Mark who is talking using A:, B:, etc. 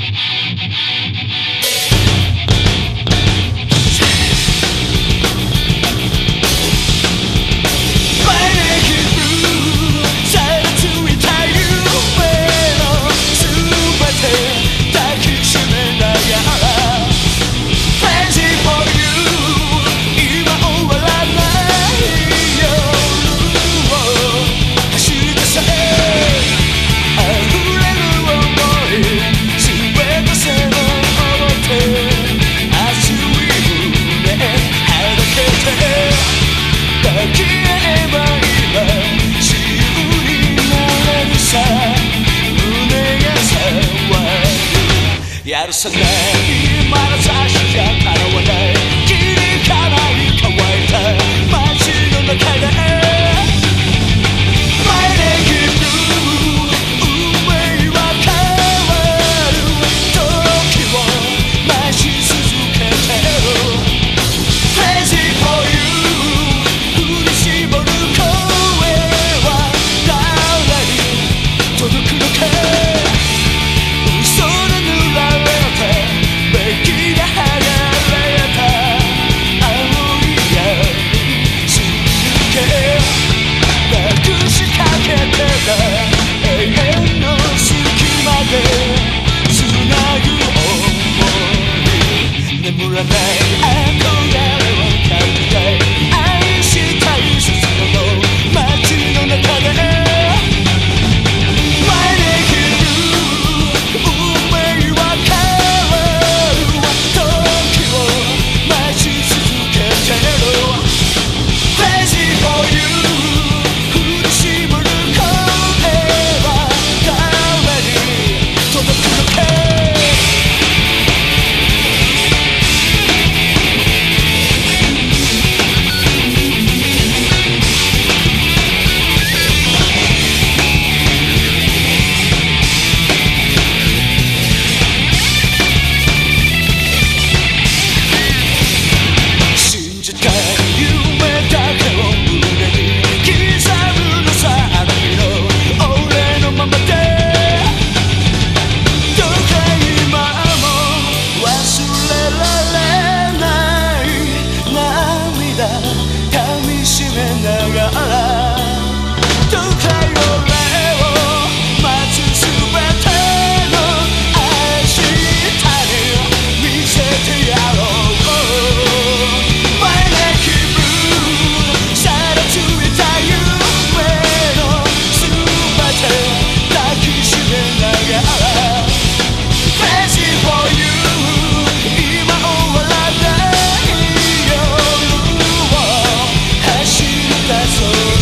A: や るさないまだ差しじゃかなわない 眠夢ながら close